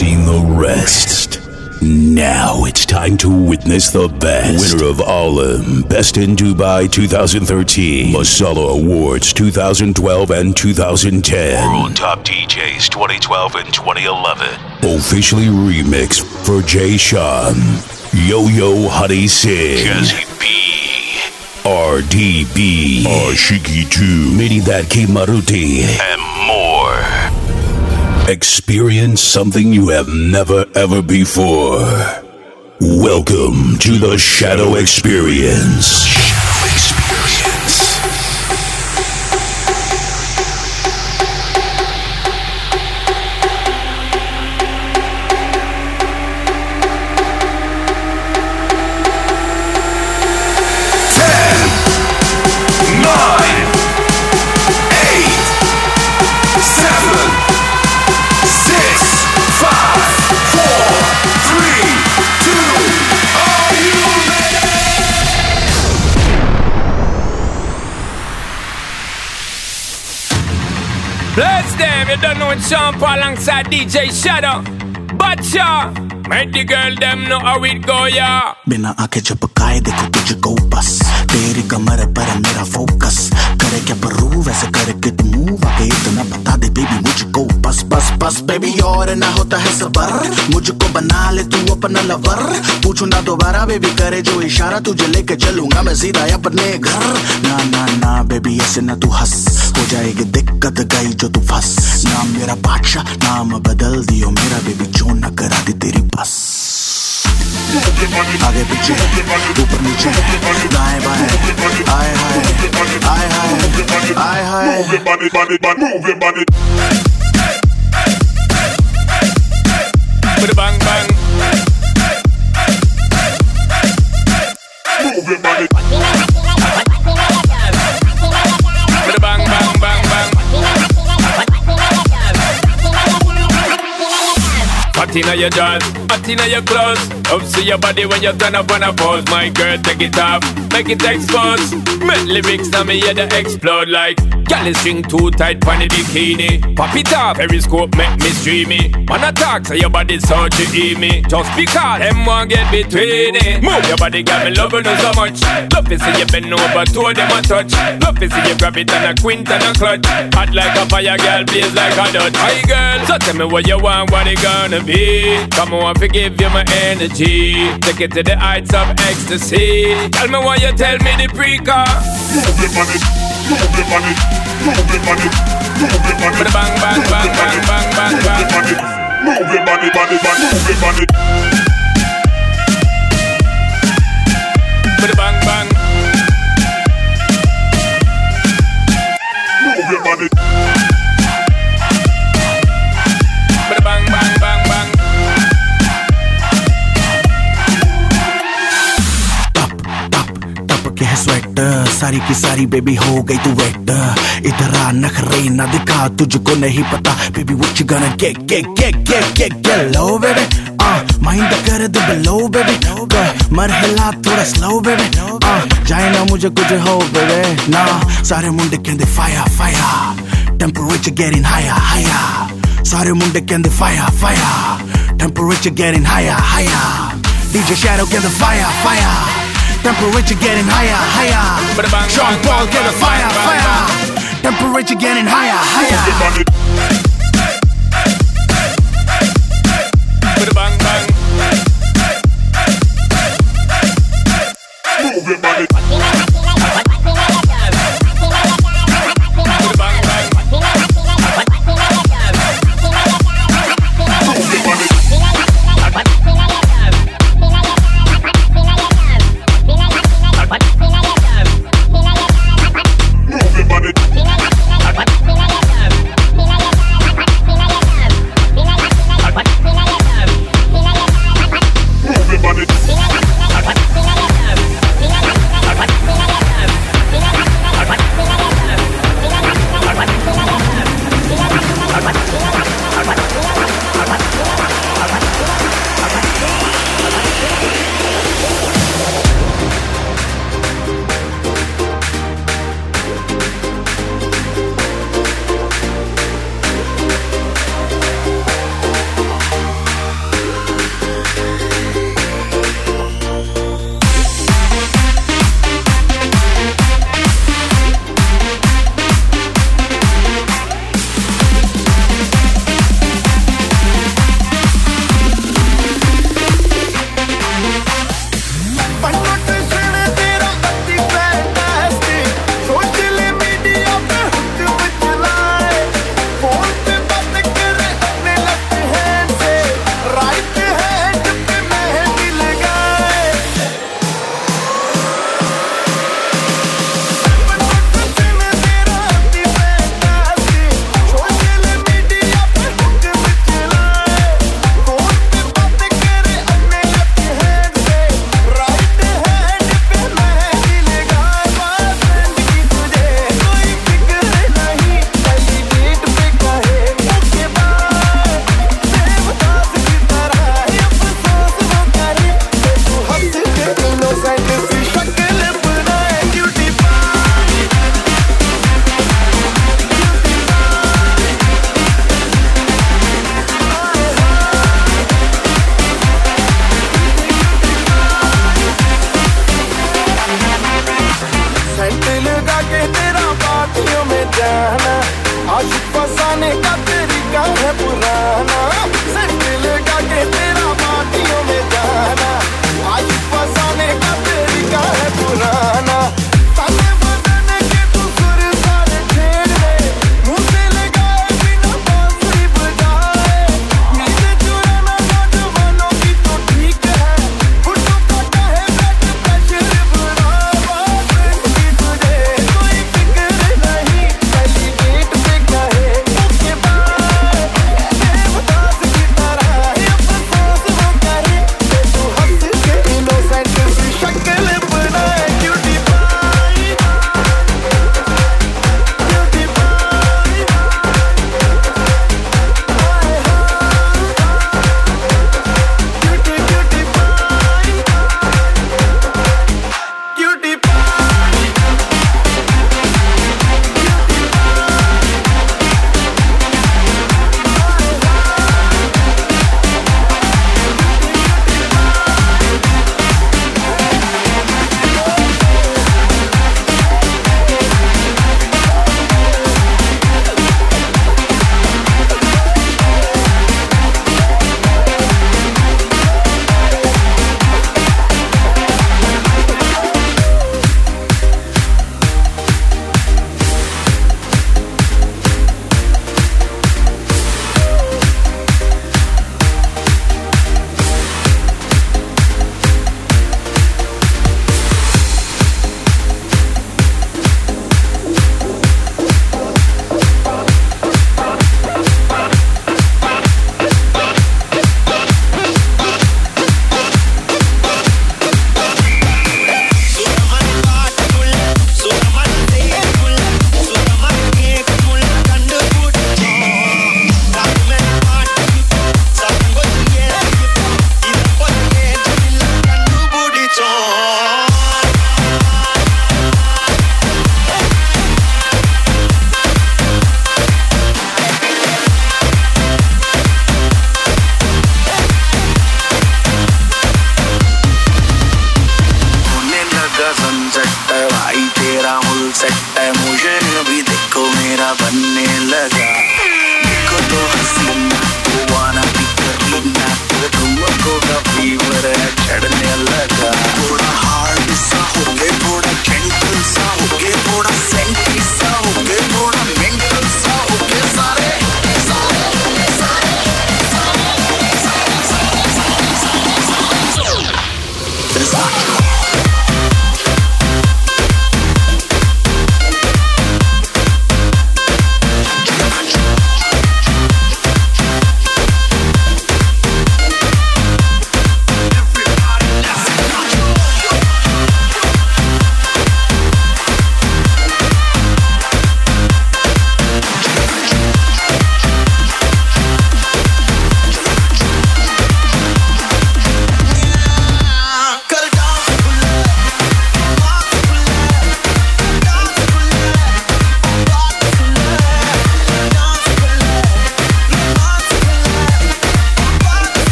seen the rest. Now it's time to witness the best. Winner of Alim, Best in Dubai 2013, Masala Awards 2012 and 2010, World Top DJs 2012 and 2011. Officially remixed for Jay Sean, Yo Yo Honey Singh, Jazzy B, RDB, Aashiqui 2, Mini That Maruti, and more. Experience something you have never ever before. Welcome to the Shadow Experience. You don't know it's Sean Paul alongside DJ Shadow. But ya, make the girl them know how it go, yeah. बिना आँखें झपकाए देखो तुझको बस। तेरी कमर पर मेरा focus करे क्या परू वैसे करे कि मूव आके इतना बता दे बेबी मुझको बस बस बस बेबी और ना होता है सबर। मुझको बना ले तू अपना लवर पूछू ना दोबारा बेबी करे जो इशारा। तुझे लेके चलूँगा मैं सीधा अपने घर। ना ना ना बेबी ऐसे ना तू हंस। हो जाएगी दिक्कत गई जो तू फंस नाम मेरा बादशाह नाम बदल दियो मेरा बेबी जो न करा दी तेरी बस आगे पीछे ऊपर नीचे दाएँ बाएँ आए हाय आए हाय आए हाय bang bang. Move your body. Hot inna your jaws, hot inna your clothes. Up see your body when you turn up on a pose. My girl, take it off, make it expose. Make lyrics now me hear the explode like. Girl is string too tight pon the bikini. Pop it off, periscope make me streamy. Man attack, so your body so to me. Just because them want get between it. Move your body, got me loving you so much. Love to see you bend over, two of them a touch. Love to see you grab it and a quint and a clutch. Hot like a fire, girl, blaze like a dot. Hi girl, so tell me what you want, what it gonna be. Come on, forgive you my energy. Take it to the heights of ecstasy. Tell me why you tell me the pre-car. Move your body. Move your body. Move your body. Move. With a bang, bang, bang, bang, bang, bang, bang. Move your body, body, body. Move. With a bang, bang. Move body. सारी की सारी baby हो गई तू wait इधर आ नखरे ना दिखा तुझको नहीं पता baby what you gonna get get get get get get low baby uh mind कर दे below बेबी मरहला थोड़ा स्लो बेबी आ जाए ना मुझे कुछ हो बेबी ना सारे मुंडे कहंदे fire fire temperature getting higher higher सारे मुंडे कहंदे fire fire temperature getting higher higher DJ Shadow get the fire, fire. Temperature getting higher, higher. Sean Paul get bang, fire, fire. Temperature getting higher, higher.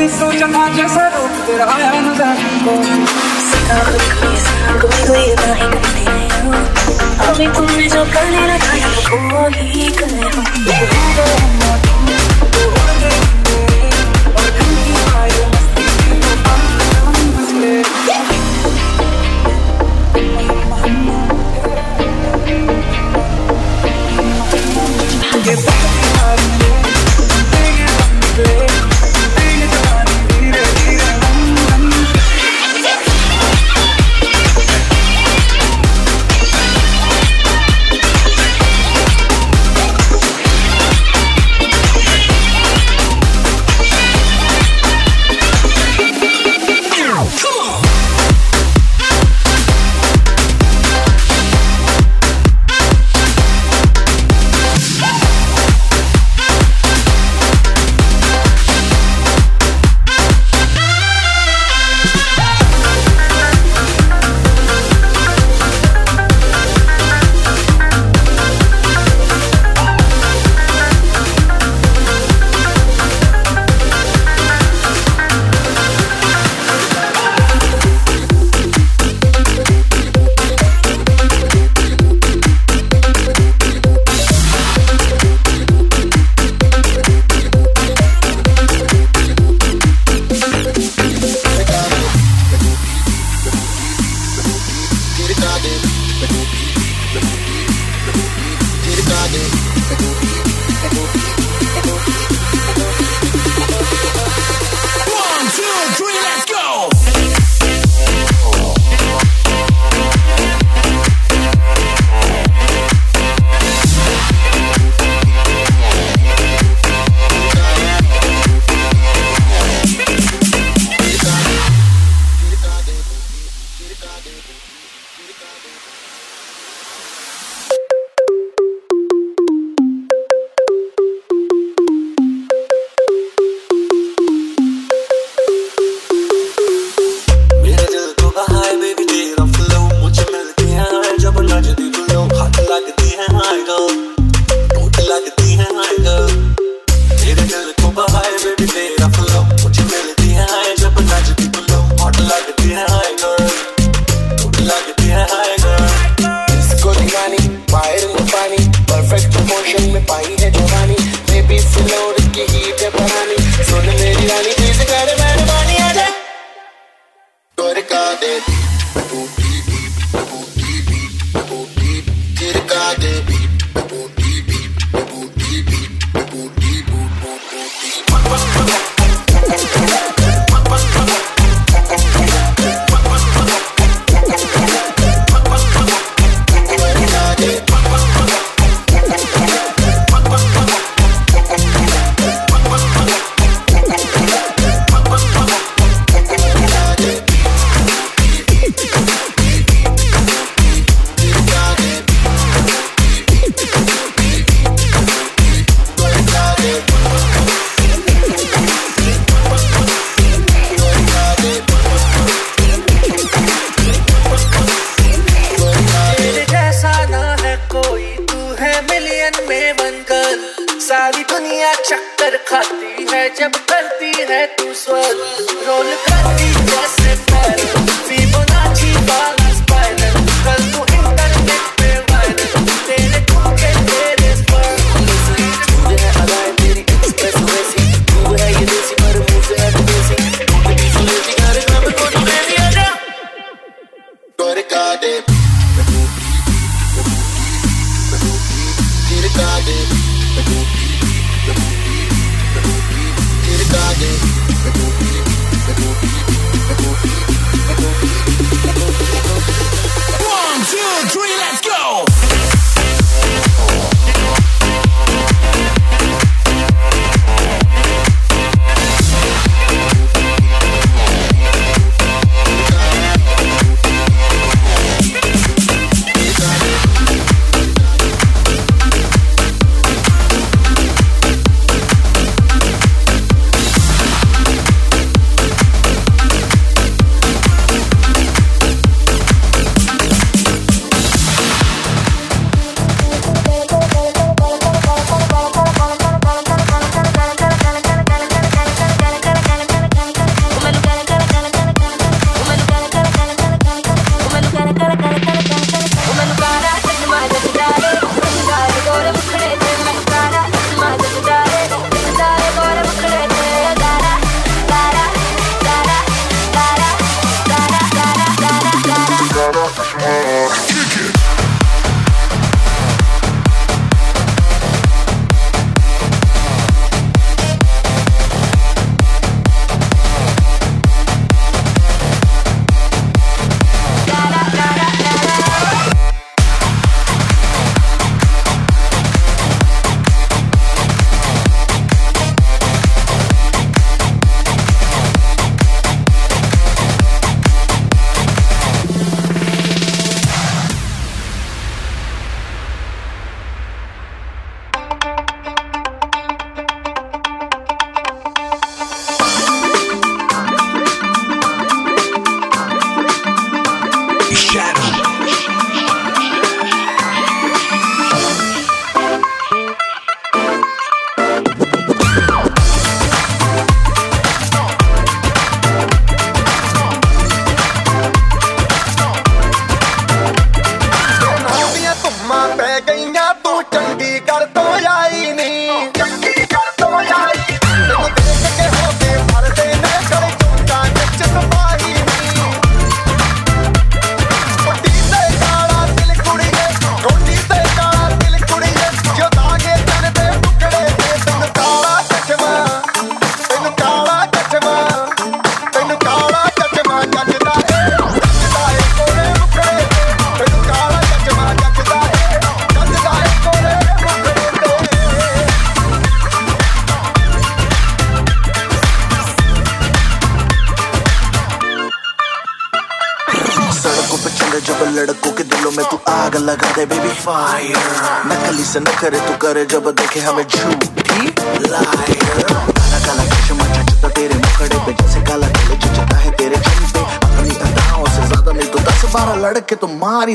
भी सोचा था जैसा रूप तेरा आया नजर हमको अभी तुमने जो करने रखा है वो ही करें हम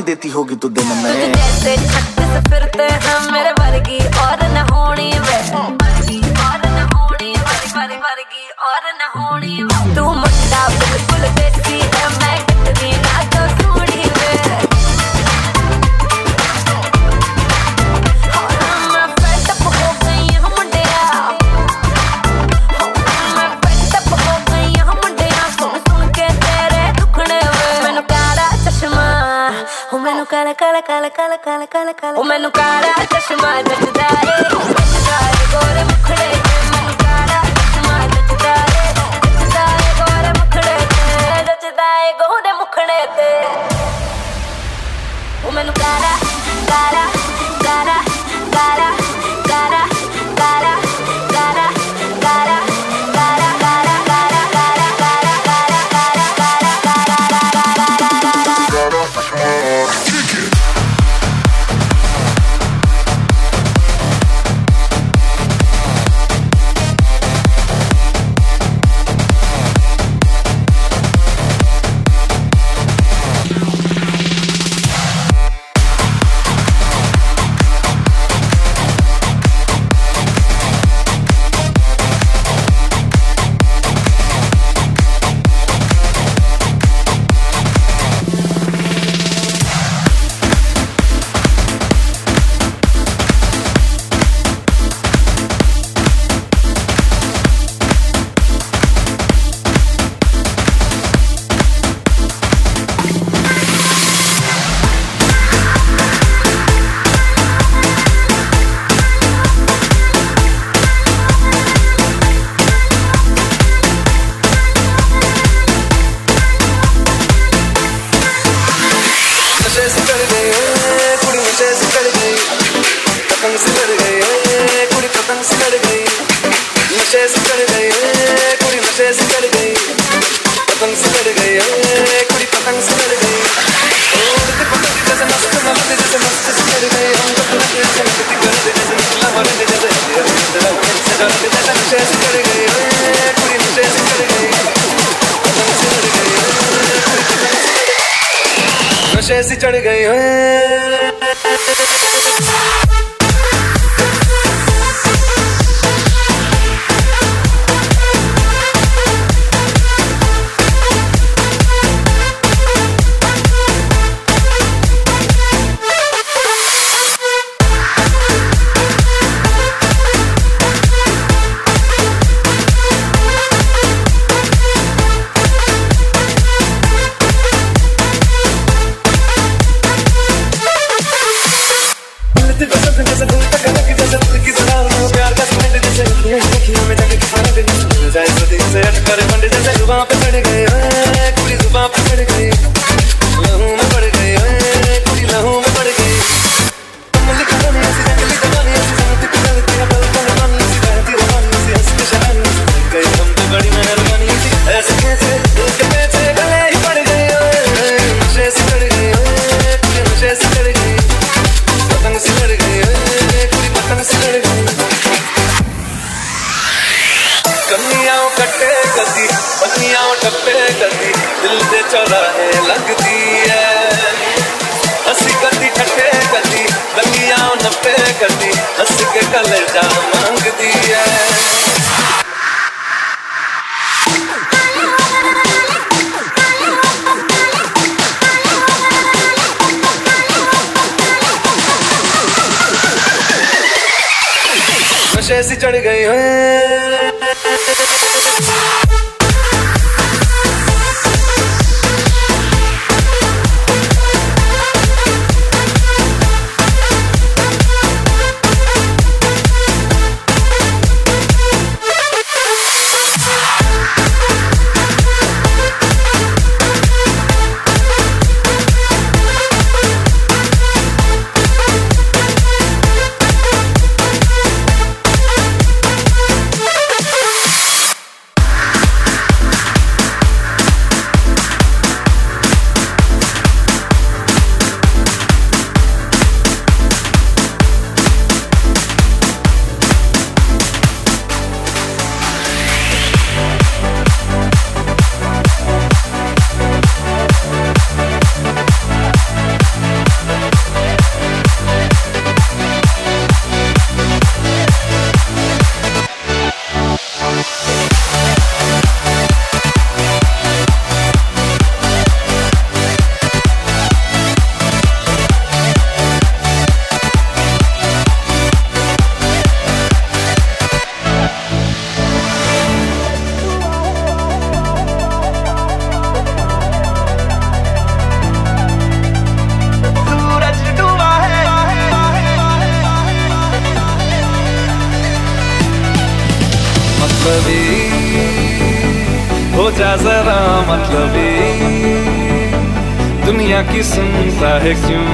देती होगी तू réflexion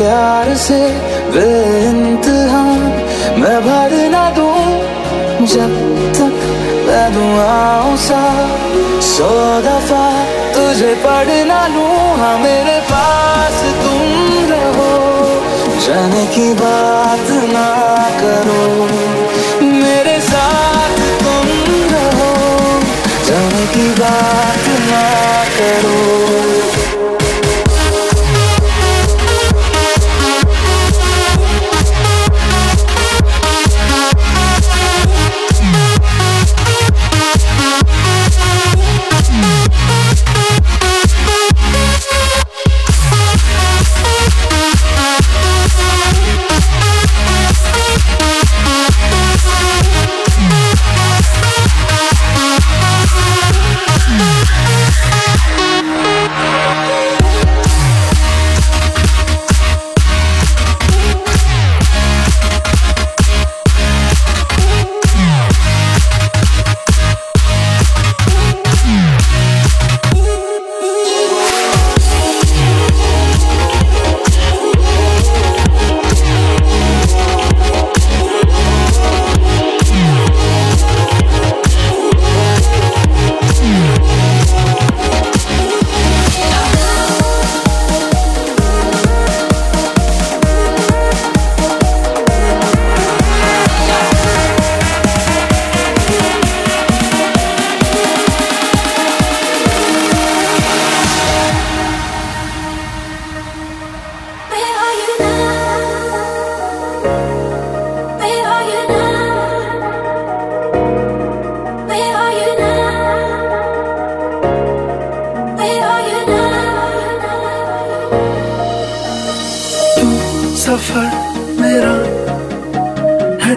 प्यार से बेइंतहा। मैं भर ना दूँ जब तक मैं दुआओं सा। सौ दफ़ा तुझे पढ़ ना लूँ। हाँ मेरे पास तुम रहो। जाने की बात ना करो।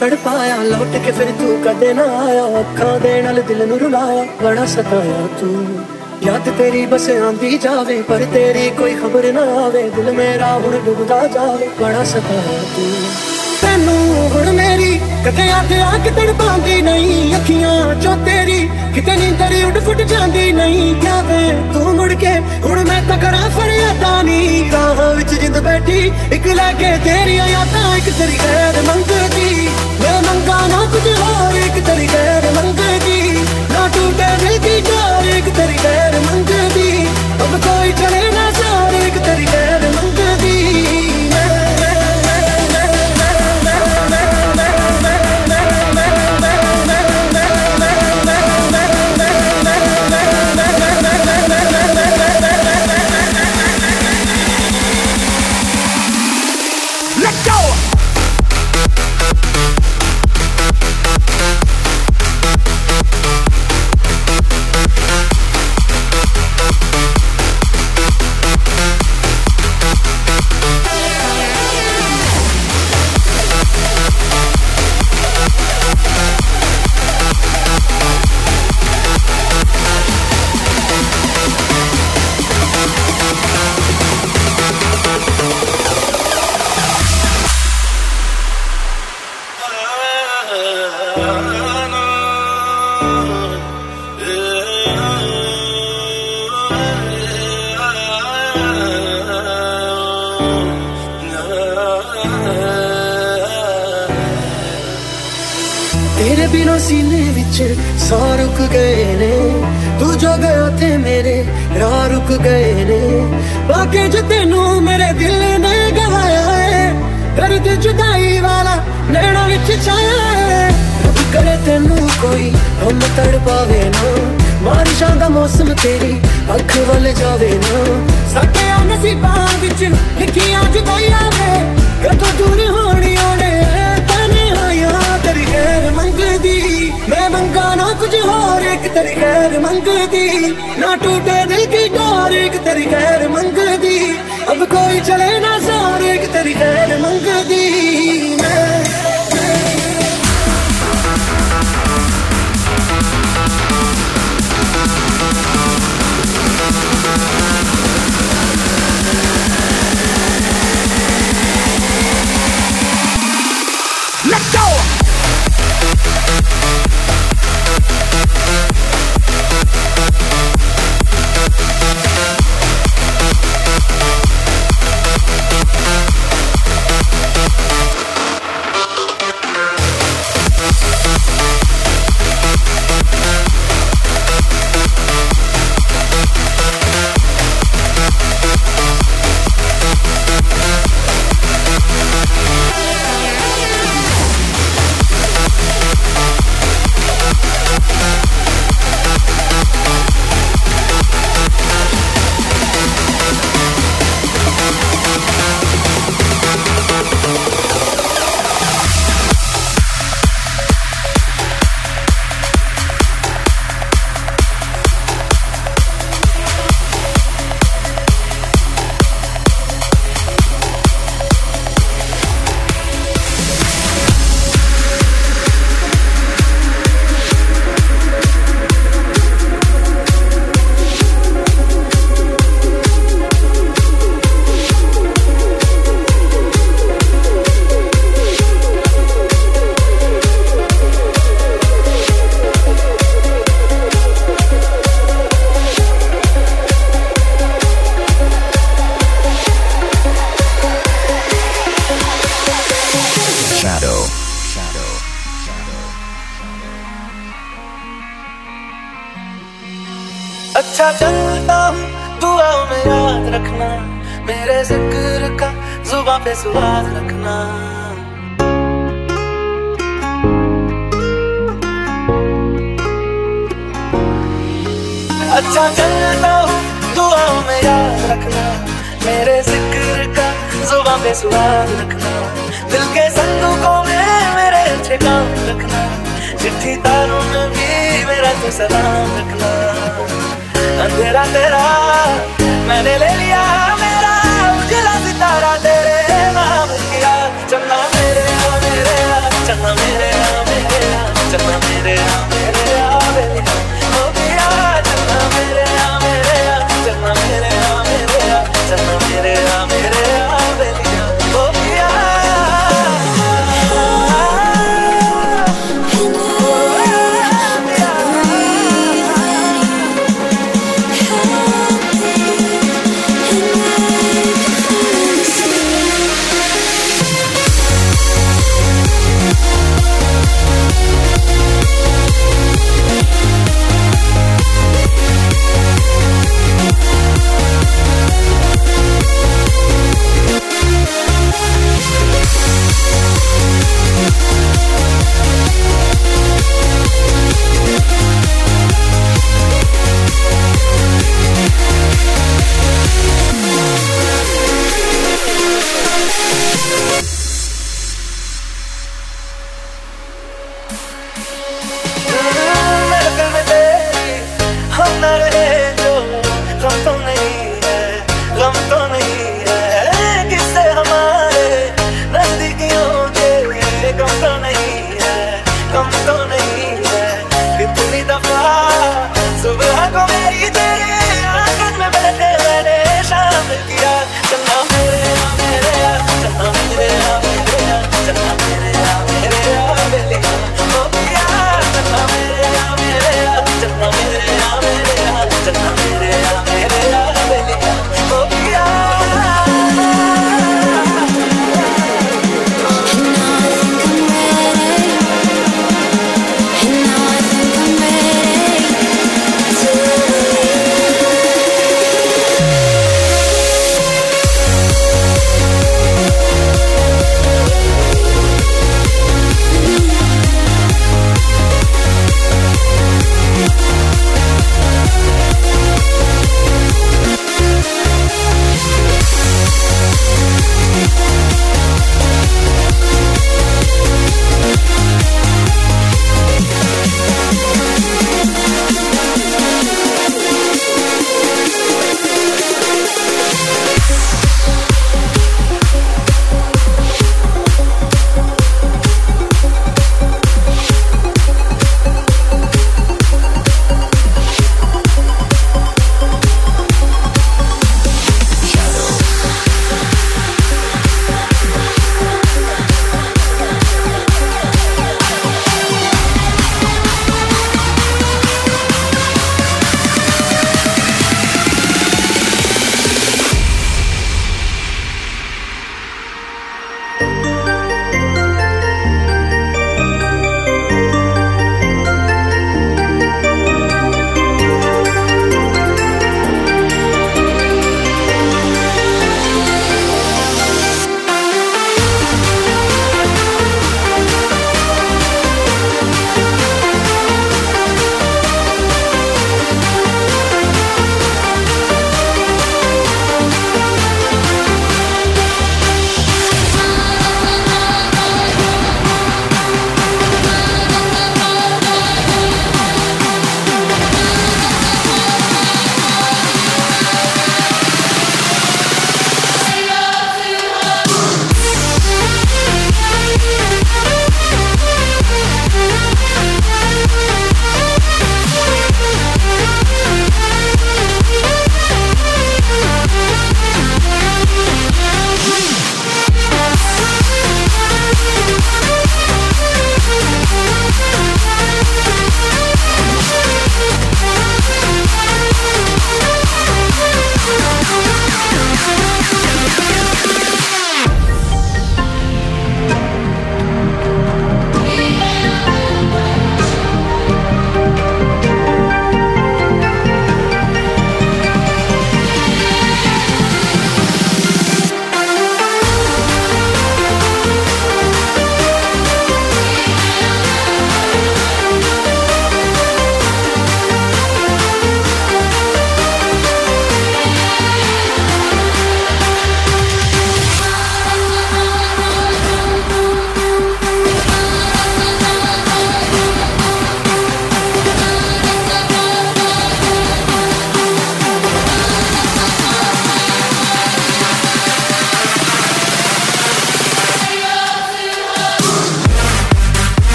ਤੜਪਾਇਆ ਲੁੱਟ ਕੇ ਫਿਰ ਤੂੰ ਕਦੇ ਨਾ ਆਇਆ। ਅੱਖਾਂ ਦੇ ਨਾਲ ਦਿਲ ਨੂੰ ਰੁਲਾਇਆ, ਬੜਾ ਸਤਾਇਆ ਤੂੰ। ਯਾਦ ਤੇਰੀ ਬਸ ਆਂਦੀ ਜਾਵੇ, ਪਰ ਤੇਰੀ ਕੋਈ ਖਬਰ ਨਾ ਆਵੇ। ਦਿਲ ਮੇਰਾ ਹੁਣ ਡੁੱਬਦਾ ਜਾਵੇ, ਬੜਾ ਸਤਾਇਆ ਤੂੰ। ਤੈਨੂੰ ਹੁਣ ਮੇਰੀ ਕਦੇ ਯਾਦ ਆ ਕੇ ਤੜਪਾਉਂਦੀ ਨਹੀਂ। ਅੱਖੀਆਂ ਚੋਂ ਤੇਰੀ ਕਿਤੇ ਨੀਂਦਰ ਉੱਡ ਫੁੱਟ ਜਾਂਦੀ ਨਹੀਂ। ਜਾਵੇ ਤੂੰ ਮੁੜ ਕੇ ਹੁਣ ਮੈਂ ਤਾਂ ਕਰਾਂ ਫਰਿਆਦਾਂ ਨੀ। ਰਾਹਾਂ ਵਿੱਚ ਜਿੰਦ ਬੈਠੀ, ਇੱਕ ਲੈ ਕੇ ਤੇਰੀਆਂ ਯਾਦਾਂ, ਇੱਕ ਤੇਰੀ ਗੈਰ ਮੰਗਦੀ जाना एक तेरी गैर मंगेगी ना की डोर एक तेरी चले ना सार एक